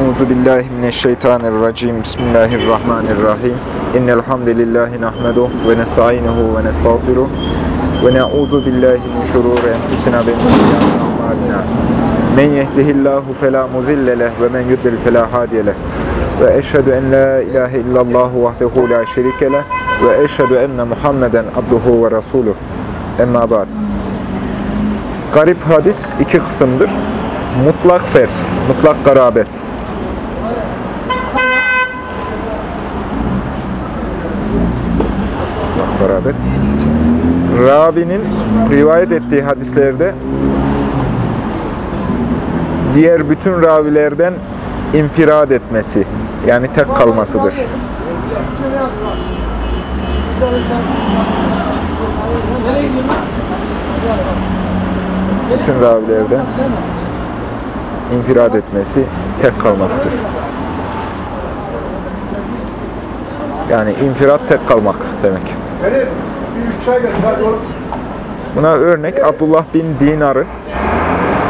Euzu billahi mineşşeytanirracim. Bismillahirrahmanirrahim. İnnel hamdelellahi nahmeduhu ve nestainuhu ve nestağfiruh ve na'udzu billahi min şururi enfusina ve min sayyiati a'malina. Men yehdihillahu fela mudille leh ve men yudlil fela hadiye leh. Ve eşhedü en la ilahe illallah vahdehu la şerike leh ve eşhedü enne Muhammeden abduhu ve resuluh. Emma ba'd. Garip hadis iki kısımdır. Mutlak fert, mutlak garabet. Garabet. Rabi'nin rivayet ettiği hadislerde diğer bütün ravilerden infirad etmesi, yani tek kalmasıdır. Bütün ravilerden infirad etmesi, tek kalmasıdır. Yani infirat tek kalmak demek. Buna örnek Abdullah bin Dinar'ın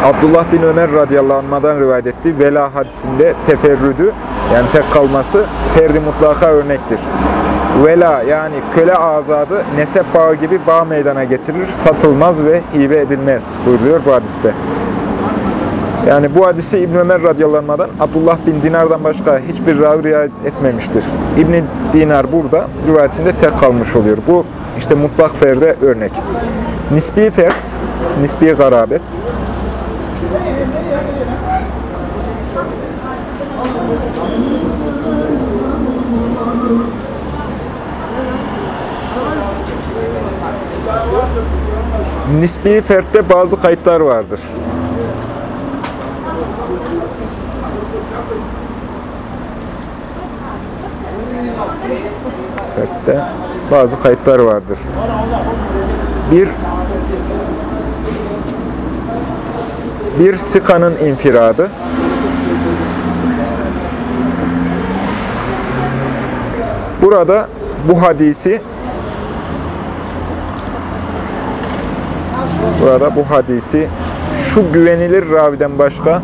Abdullah bin Ömer radıyallahu anh'dan rivayet ettiği vela hadisinde teferrüdü yani tek kalması ferdi mutlaka örnektir. Vela yani köle azadı nesep bağı gibi bağ meydana getirir, satılmaz ve hibe edilmez buyuruyor bu hadiste. Yani bu hadisi İbn Ömer radıyallahu Abdullah bin Dinar'dan başka hiçbir ravi rivayet etmemiştir. İbn Dinar burada rivayetinde tek kalmış oluyor. Bu işte mutlak ferde örnek. Nisbi fert, nisbi garabet. Nisbi fertte bazı kayıtlar vardır. Fertte bazı kayıtlar vardır. Bir bir sikanın infiradı. Burada bu hadisi Burada bu hadisi şu güvenilir raviden başka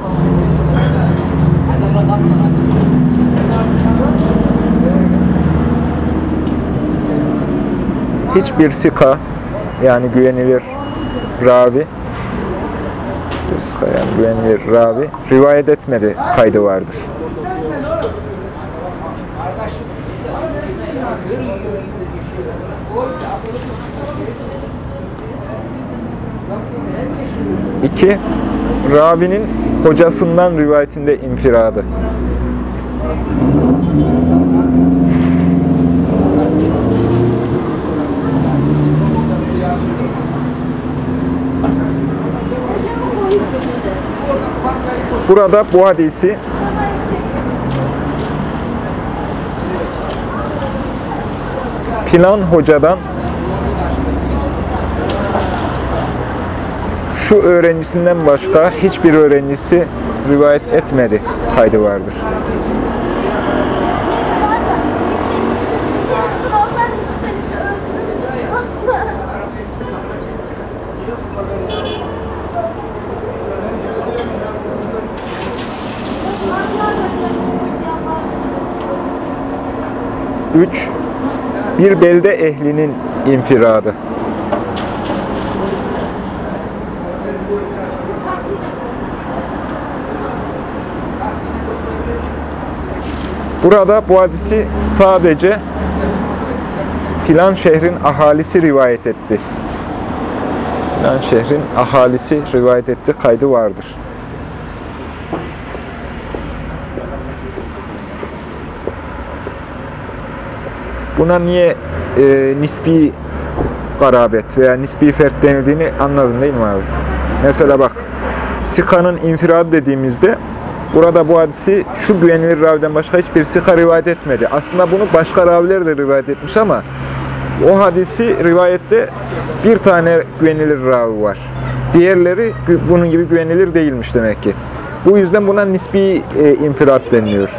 hiçbir sika yani güvenilir ravi sika yani güvenilir ravi rivayet etmedi kaydı vardır. İki, ravinin hocasından rivayetinde infiradı. Burada bu hadisi filan hocadan şu öğrencisinden başka hiçbir öğrencisi rivayet etmedi kaydı vardır. Üç, bir belde ehlinin infiradı. Burada bu hadisi sadece filan şehrin ahalisi rivayet etti. Filan şehrin ahalisi rivayet etti kaydı vardır. Buna niye e, nispi garabet veya nispi fert denildiğini anladın değil mi abi? Mesela bak, Sika'nın infiradı dediğimizde Burada bu hadisi şu güvenilir raviden başka hiçbir sika rivayet etmedi. Aslında bunu başka raviler de rivayet etmiş ama o hadisi rivayette bir tane güvenilir ravi var. Diğerleri bunun gibi güvenilir değilmiş demek ki. Bu yüzden buna nispi e, infirat deniliyor.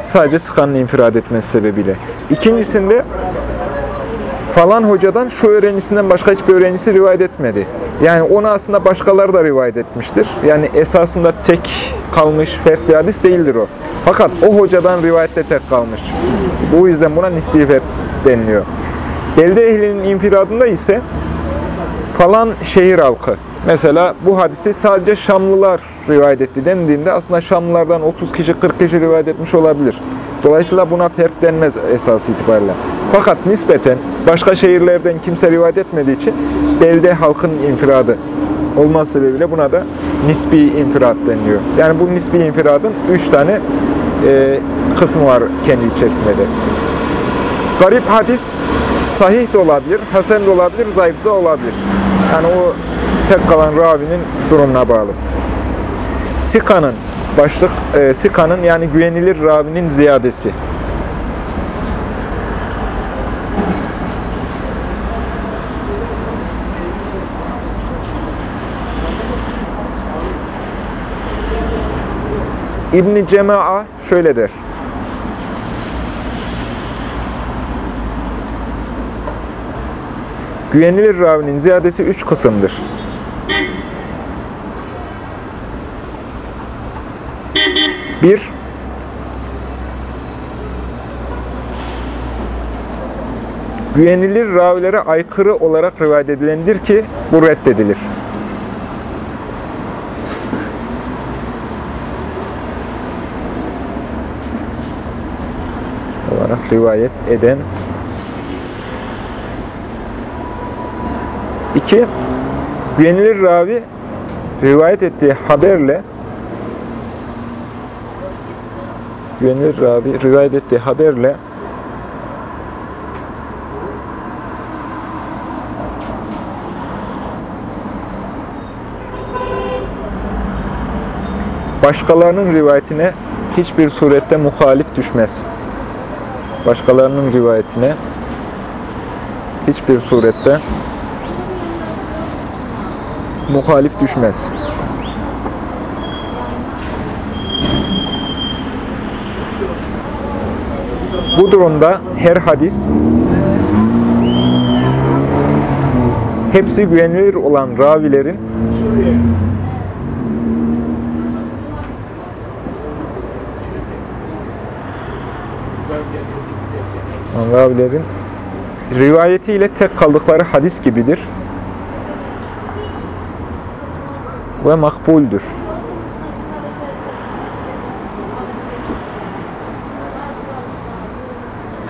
Sadece sıkanın infirad etmesi sebebiyle. İkincisinde falan hocadan şu öğrencisinden başka hiçbir öğrencisi rivayet etmedi. Yani onu aslında başkaları da rivayet etmiştir. Yani esasında tek kalmış fert bir hadis değildir o. Fakat o hocadan rivayette tek kalmış. Bu yüzden buna nisbi fert deniliyor. Belde ehlinin infiradında ise falan şehir halkı. Mesela bu hadisi sadece Şamlılar rivayet etti dendiğinde aslında Şamlılardan 30 kişi 40 kişi rivayet etmiş olabilir. Dolayısıyla buna fert denmez esas itibariyle. Fakat nispeten başka şehirlerden kimse rivayet etmediği için belde halkın infiradı olması sebebiyle buna da nisbi infirat deniliyor. Yani bu nisbi infiradın 3 tane e, kısmı var kendi içerisinde de. Garip hadis sahih de olabilir, hasen de olabilir, zayıf da olabilir. Yani o tek kalan ravinin durumuna bağlı. Sika'nın başlık e, Sika'nın yani güvenilir ravinin ziyadesi. İbn Cema'a şöyle der. Güvenilir ravinin ziyadesi üç kısımdır. Bir, güvenilir ravilere aykırı olarak rivayet edilendir ki bu reddedilir. olarak rivayet eden. İki, güvenilir ravi rivayet ettiği haberle güvenilir ravi rivayet ettiği haberle başkalarının rivayetine hiçbir surette muhalif düşmez. Başkalarının rivayetine hiçbir surette muhalif düşmez. Bu durumda her hadis hepsi güvenilir olan ravilerin ravilerin rivayetiyle tek kaldıkları hadis gibidir. ve makbuldür.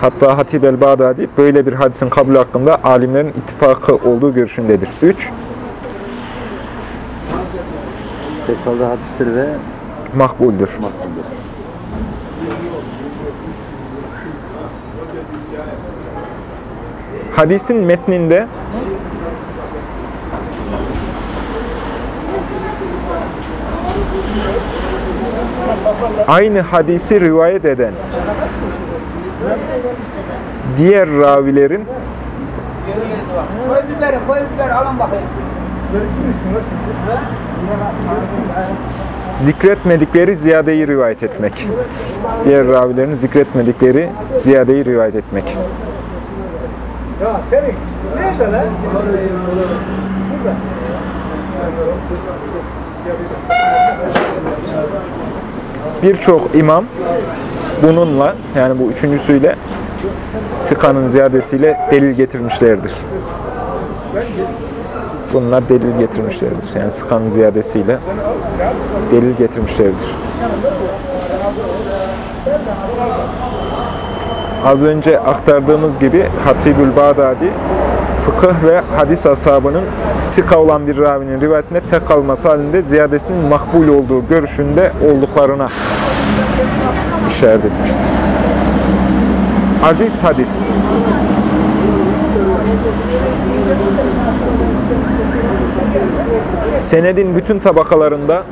Hatta Hatib el-Bağdadi böyle bir hadisin kabul hakkında alimlerin ittifakı olduğu görüşündedir. 3. Tekrarda hadistir ve Makbuldür. makbuldür. Hadisin metninde aynı hadisi rivayet eden diğer ravilerin Koy biberi, koy biberi alın bakayım. zikretmedikleri ziyadeyi rivayet etmek. Diğer ravilerin zikretmedikleri ziyadeyi rivayet etmek. Ya senin neyse lan? Burada. Birçok imam bununla yani bu üçüncüsüyle sıkanın ziyadesiyle delil getirmişlerdir. Bunlar delil getirmişlerdir. Yani sıkanın ziyadesiyle delil getirmişlerdir. Az önce aktardığımız gibi Hatibül Bağdadi fıkıh ve hadis ashabının sika olan bir ravinin rivayetine tek kalması halinde ziyadesinin makbul olduğu görüşünde olduklarına işaret etmiştir. Aziz hadis. Senedin bütün tabakalarında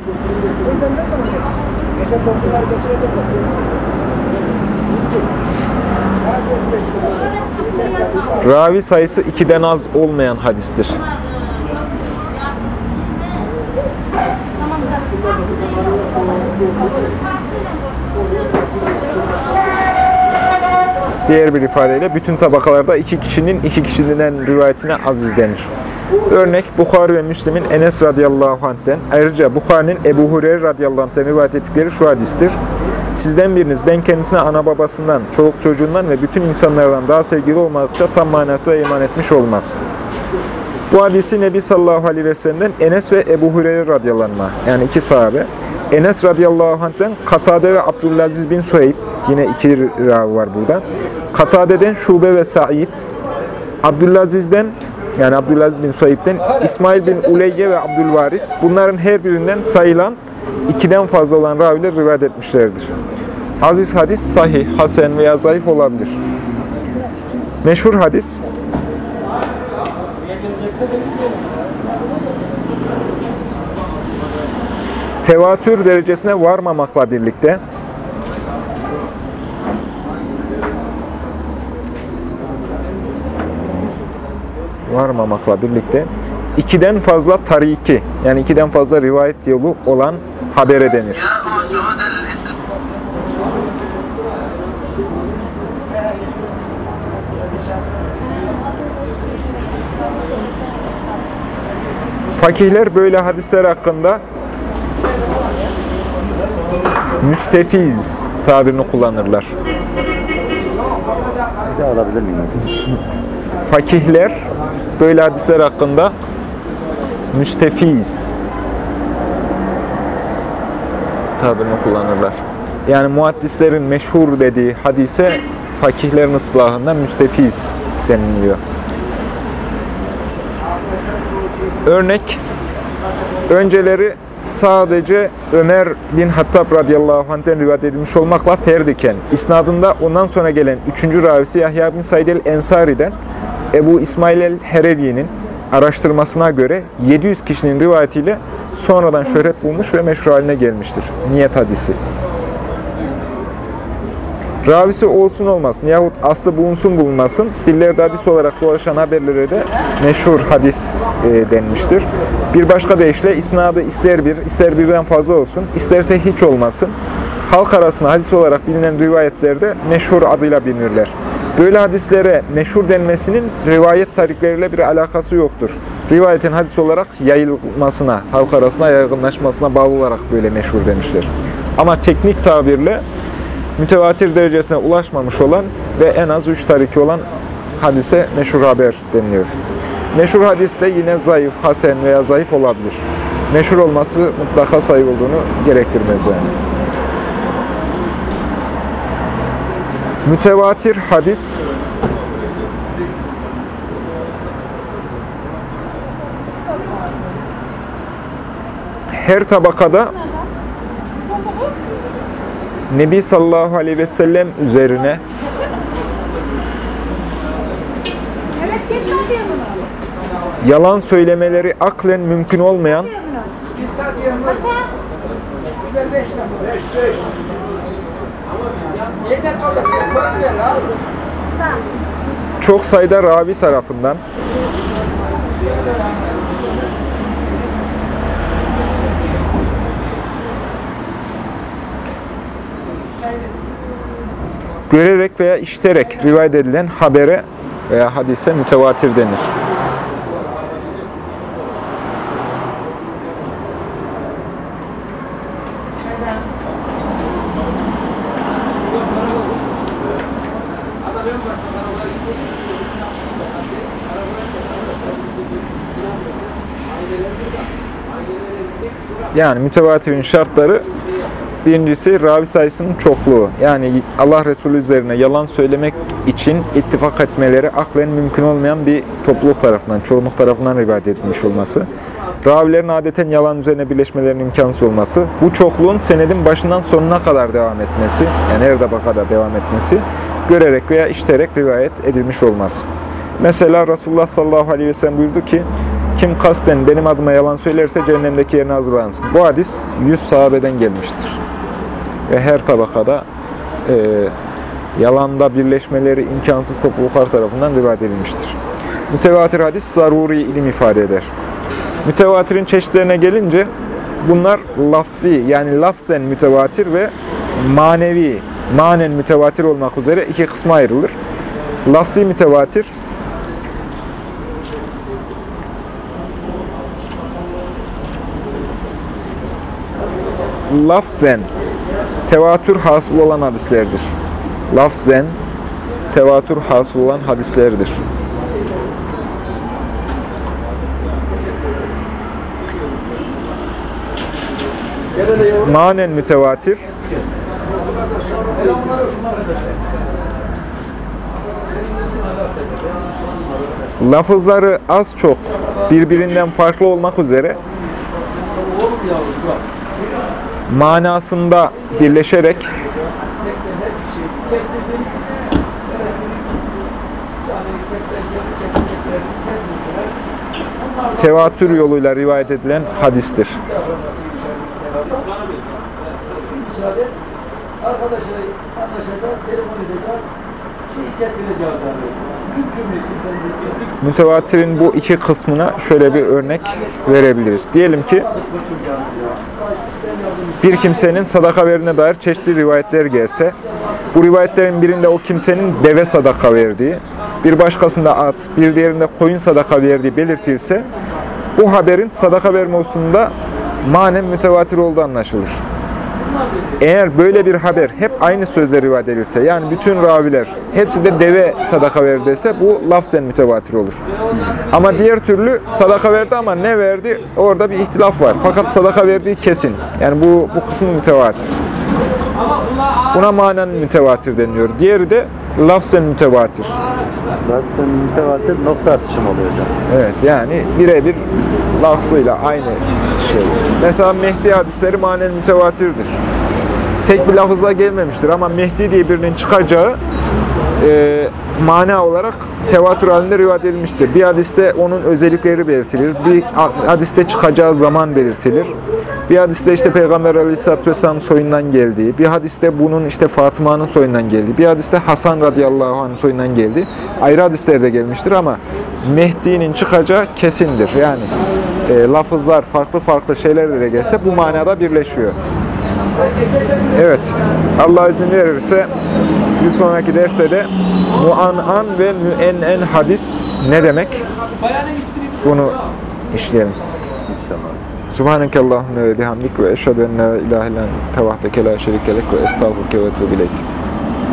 ravi sayısı ikiden az olmayan hadistir. Diğer bir ifadeyle bütün tabakalarda iki kişinin iki kişiden rivayetine aziz denir. Örnek Bukhari ve Müslim'in Enes radıyallahu anh'ten, ayrıca Bukhari'nin Ebu Hureyre radıyallahu anh'ten rivayet ettikleri şu hadistir. Sizden biriniz ben kendisine ana babasından, çoluk çocuğundan ve bütün insanlardan daha sevgili olmadıkça tam manasıyla iman etmiş olmaz. Bu hadisi Nebi sallallahu aleyhi ve sellem'den Enes ve Ebu Hureyre radıyallahu anh, yani iki sahabe. Enes radıyallahu anh'ten Katade ve Abdülaziz bin Suheyb, yine iki ravi var burada. Katade'den Şube ve Said, Abdülaziz'den yani Abdülaziz bin Suheyb'den İsmail bin Uleyye ve Abdülvaris bunların her birinden sayılan ikiden fazla olan raviler rivayet etmişlerdir. Aziz hadis sahih, hasen veya zayıf olabilir. Meşhur hadis tevatür derecesine varmamakla birlikte varmamakla birlikte ikiden fazla tariki yani ikiden fazla rivayet yolu olan habere denir. Fakihler böyle hadisler hakkında müstefiz tabirini kullanırlar. Bir de alabilir miyim? Fakihler böyle hadisler hakkında müstefiz tabirini kullanırlar. Yani muhaddislerin meşhur dediği hadise fakihlerin ıslahında müstefiz deniliyor. Örnek, önceleri sadece Ömer bin Hattab radıyallahu anh'ten rivayet edilmiş olmakla ferdiken, isnadında ondan sonra gelen üçüncü ravisi Yahya bin Said el-Ensari'den Ebu İsmail el-Herevi'nin araştırmasına göre 700 kişinin rivayetiyle sonradan şöhret bulmuş ve meşhur haline gelmiştir. Niyet hadisi. Ravisi olsun olmasın yahut aslı bulunsun bulunmasın dillerde hadis olarak dolaşan haberlere de meşhur hadis e, denmiştir. Bir başka deyişle isnadı ister bir, ister birden fazla olsun, isterse hiç olmasın. Halk arasında hadis olarak bilinen rivayetlerde meşhur adıyla bilinirler. Böyle hadislere meşhur denmesinin rivayet tarikleriyle bir alakası yoktur. Rivayetin hadis olarak yayılmasına, halk arasında yaygınlaşmasına bağlı olarak böyle meşhur demişler. Ama teknik tabirle mütevatir derecesine ulaşmamış olan ve en az üç tariki olan hadise meşhur haber deniliyor. Meşhur hadis de yine zayıf, hasen veya zayıf olabilir. Meşhur olması mutlaka sayı olduğunu gerektirmez yani. Mütevatir hadis her tabakada Nebi sallallahu aleyhi ve sellem üzerine Evet, geç satıyor bunu. Yalan söylemeleri aklen mümkün olmayan çok sayıda ravi tarafından görerek veya işiterek rivayet edilen habere veya hadise mütevatir denir. Yani mütevatirin şartları birincisi ravi sayısının çokluğu. Yani Allah Resulü üzerine yalan söylemek için ittifak etmeleri aklen mümkün olmayan bir topluluk tarafından, çoğunluk tarafından rivayet edilmiş olması. Ravilerin adeten yalan üzerine birleşmelerinin imkansız olması. Bu çokluğun senedin başından sonuna kadar devam etmesi, yani her tabakada devam etmesi, görerek veya işiterek rivayet edilmiş olması. Mesela Resulullah sallallahu aleyhi ve sellem buyurdu ki, kim kasten benim adıma yalan söylerse cehennemdeki yerine hazırlansın. Bu hadis 100 sahabeden gelmiştir. Ve her tabakada e, yalanda birleşmeleri imkansız topluluklar tarafından rivayet edilmiştir. Mütevatir hadis zaruri ilim ifade eder. Mütevatirin çeşitlerine gelince bunlar lafzi yani lafzen mütevatir ve manevi, manen mütevatir olmak üzere iki kısma ayrılır. Lafzi mütevatir lafzen tevatür hasıl olan hadislerdir. Lafzen tevatür hasıl olan hadislerdir. Manen mütevatir lafızları az çok birbirinden farklı olmak üzere manasında birleşerek tevatür yoluyla rivayet edilen hadistir. Arkadaşlar? Mütevatirin bu iki kısmına şöyle bir örnek verebiliriz. Diyelim ki bir kimsenin sadaka verdiğine dair çeşitli rivayetler gelse, bu rivayetlerin birinde o kimsenin deve sadaka verdiği, bir başkasında at, bir diğerinde koyun sadaka verdiği belirtilse, bu haberin sadaka verme hususunda manen mütevatir olduğu anlaşılır. Eğer böyle bir haber hep aynı sözle rivayet edilse, yani bütün raviler hepsi de deve sadaka verdi dese bu lafzen mütevatir olur. Ama diğer türlü sadaka verdi ama ne verdi orada bir ihtilaf var. Fakat sadaka verdiği kesin. Yani bu, bu kısmı mütevatir. Buna manen mütevatir deniliyor. Diğeri de lafzen mütevatir. Zaten mütevatir nokta atışı mı oluyor hocam? Evet yani birebir lafzıyla aynı şey. Mesela Mehdi hadisleri manen mütevatirdir. Tek bir lafızla gelmemiştir ama Mehdi diye birinin çıkacağı e, mana olarak tevatür halinde rivayet edilmiştir. Bir hadiste onun özellikleri belirtilir. Bir hadiste çıkacağı zaman belirtilir. Bir hadiste işte Peygamber Aleyhisselatü Vesselam soyundan geldiği, bir hadiste bunun işte Fatıma'nın soyundan geldiği, bir hadiste Hasan radıyallahu anh'ın soyundan geldiği ayrı hadislerde gelmiştir ama Mehdi'nin çıkacağı kesindir. Yani e, lafızlar farklı farklı şeylerle de gelse bu manada birleşiyor. Evet, Allah izin verirse bir sonraki derste de muan'an ve müennen hadis ne demek? Bunu işleyelim. İnşallah. Subhaneke Allahümme ve bihamdik ve eşhedü en la ilahe illan tevahdeke la şerikelek ve estağfurke ve etûbü ileyk.